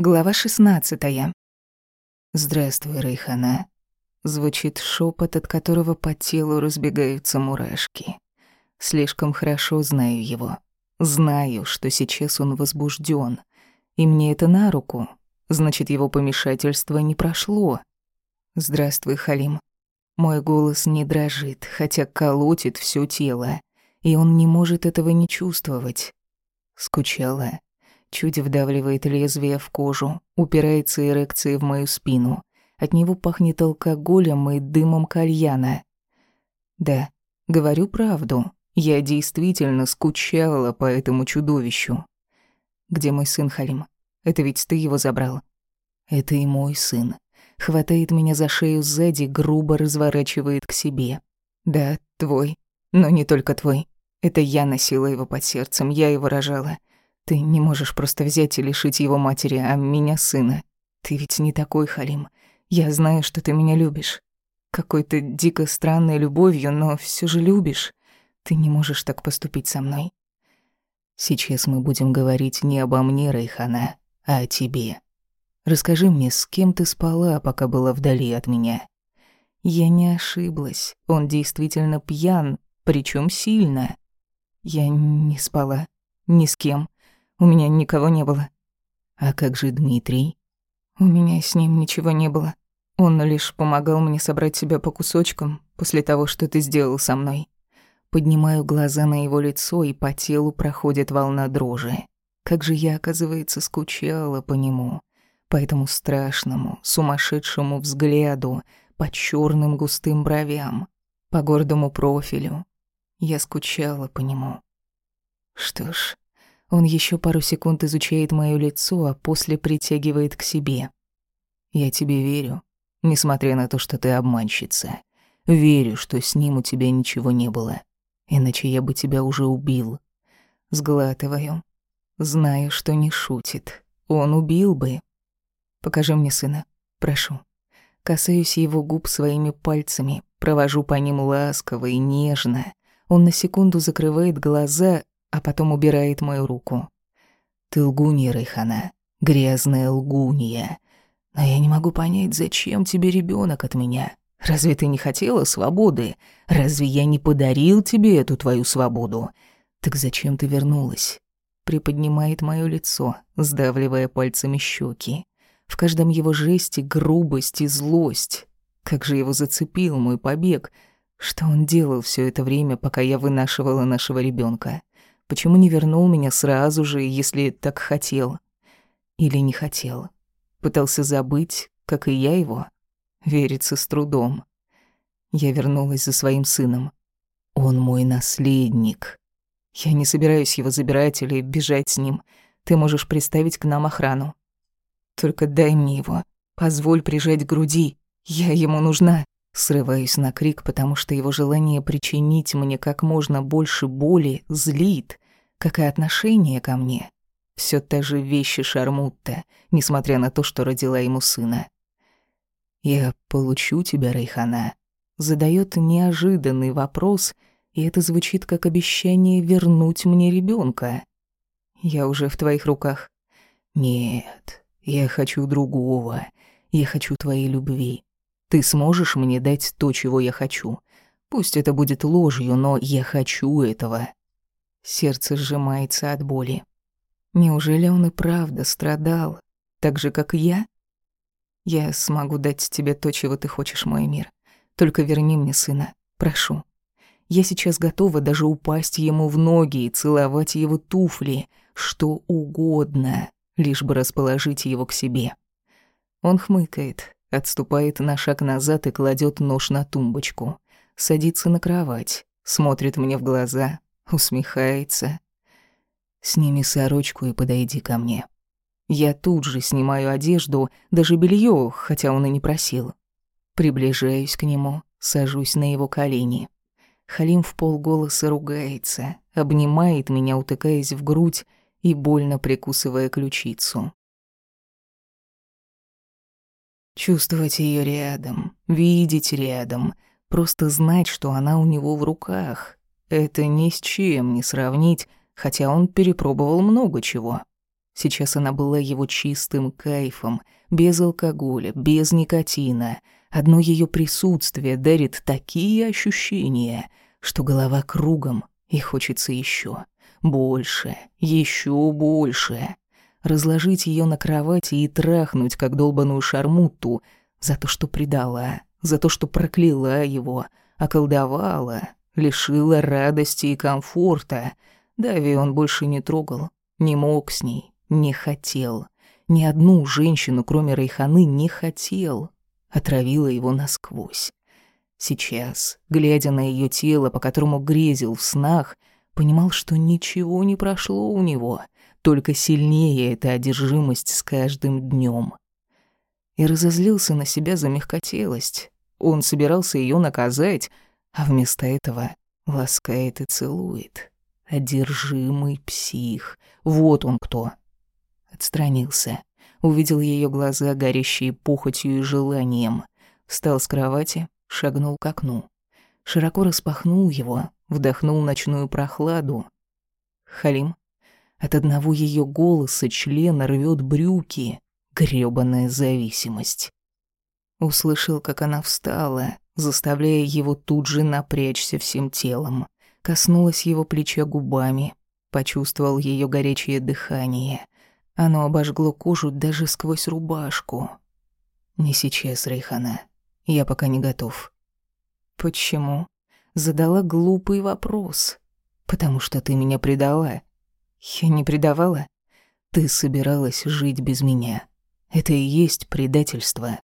Глава 16. Здравствуй, Рейхана. Звучит шепот, от которого по телу разбегаются мурашки. Слишком хорошо знаю его. Знаю, что сейчас он возбужден, и мне это на руку. Значит, его помешательство не прошло. Здравствуй, Халим. Мой голос не дрожит, хотя колотит все тело, и он не может этого не чувствовать. Скучала чуть вдавливает лезвие в кожу, упирается эрекцией в мою спину. От него пахнет алкоголем и дымом кальяна. Да, говорю правду. Я действительно скучала по этому чудовищу. Где мой сын Халим? Это ведь ты его забрал. Это и мой сын. Хватает меня за шею сзади, грубо разворачивает к себе. Да, твой. Но не только твой. Это я носила его под сердцем, я его рожала. Ты не можешь просто взять и лишить его матери, а меня сына. Ты ведь не такой, Халим. Я знаю, что ты меня любишь. Какой-то дико странной любовью, но все же любишь. Ты не можешь так поступить со мной. Сейчас мы будем говорить не обо мне, Райхана, а о тебе. Расскажи мне, с кем ты спала, пока была вдали от меня? Я не ошиблась. Он действительно пьян, причем сильно. Я не спала. Ни с кем. У меня никого не было. А как же Дмитрий? У меня с ним ничего не было. Он лишь помогал мне собрать себя по кусочкам после того, что ты сделал со мной. Поднимаю глаза на его лицо, и по телу проходит волна дрожи. Как же я, оказывается, скучала по нему. По этому страшному, сумасшедшему взгляду, по черным густым бровям, по гордому профилю. Я скучала по нему. Что ж, он еще пару секунд изучает моё лицо, а после притягивает к себе. «Я тебе верю, несмотря на то, что ты обманщица. Верю, что с ним у тебя ничего не было. Иначе я бы тебя уже убил». Сглатываю. Знаю, что не шутит. Он убил бы. «Покажи мне сына, прошу». Касаюсь его губ своими пальцами, провожу по ним ласково и нежно. Он на секунду закрывает глаза, а потом убирает мою руку. «Ты лгунья, Райхана, грязная лгунья. Но я не могу понять, зачем тебе ребенок от меня? Разве ты не хотела свободы? Разве я не подарил тебе эту твою свободу? Так зачем ты вернулась?» Приподнимает мое лицо, сдавливая пальцами щеки. В каждом его жесте грубость и злость. Как же его зацепил мой побег. Что он делал все это время, пока я вынашивала нашего ребенка? Почему не вернул меня сразу же, если так хотел? Или не хотел? Пытался забыть, как и я его? Верится с трудом. Я вернулась за своим сыном. Он мой наследник. Я не собираюсь его забирать или бежать с ним. Ты можешь приставить к нам охрану. Только дай мне его. Позволь прижать к груди. Я ему нужна. Срываюсь на крик, потому что его желание причинить мне как можно больше боли злит, как и отношение ко мне. Все та же вещи Шармутта, несмотря на то, что родила ему сына. «Я получу тебя, Рейхана», задает неожиданный вопрос, и это звучит как обещание вернуть мне ребенка. «Я уже в твоих руках». «Нет, я хочу другого. Я хочу твоей любви. Ты сможешь мне дать то, чего я хочу. Пусть это будет ложью, но я хочу этого. Сердце сжимается от боли. Неужели он и правда страдал, так же, как я? Я смогу дать тебе то, чего ты хочешь, мой мир. Только верни мне сына, прошу. Я сейчас готова даже упасть ему в ноги и целовать его туфли, что угодно, лишь бы расположить его к себе. Он хмыкает, Отступает на шаг назад и кладет нож на тумбочку. Садится на кровать, смотрит мне в глаза, усмехается. «Сними сорочку и подойди ко мне». Я тут же снимаю одежду, даже белье, хотя он и не просил. Приближаюсь к нему, сажусь на его колени. Халим в полголоса ругается, обнимает меня, утыкаясь в грудь и больно прикусывая ключицу. Чувствовать ее рядом, видеть рядом, просто знать, что она у него в руках. Это ни с чем не сравнить, хотя он перепробовал много чего. Сейчас она была его чистым кайфом, без алкоголя, без никотина. Одно ее присутствие дарит такие ощущения, что голова кругом, и хочется еще. Больше, еще больше. Разложить ее на кровати и трахнуть, как долбаную шармуту, за то, что предала, за то, что прокляла его, околдовала, лишила радости и комфорта. Дави он больше не трогал, не мог с ней, не хотел. Ни одну женщину, кроме Райханы, не хотел. Отравила его насквозь. Сейчас, глядя на ее тело, по которому грезил в снах, понимал, что ничего не прошло у него, только сильнее эта одержимость с каждым днем. И разозлился на себя за мягкотелость. Он собирался ее наказать, а вместо этого ласкает и целует. Одержимый псих. Вот он кто. Отстранился. Увидел ее глаза, горящие похотью и желанием. Встал с кровати, шагнул к окну. Широко распахнул его, вдохнул ночную прохладу. Халим. От одного ее голоса члена рвет брюки. грёбаная зависимость. Услышал, как она встала, заставляя его тут же напрячься всем телом. Коснулась его плеча губами, почувствовал ее горячее дыхание. Оно обожгло кожу даже сквозь рубашку. «Не сейчас, Рейхана. Я пока не готов». «Почему?» Задала глупый вопрос. «Потому что ты меня предала». «Я не предавала?» «Ты собиралась жить без меня. Это и есть предательство».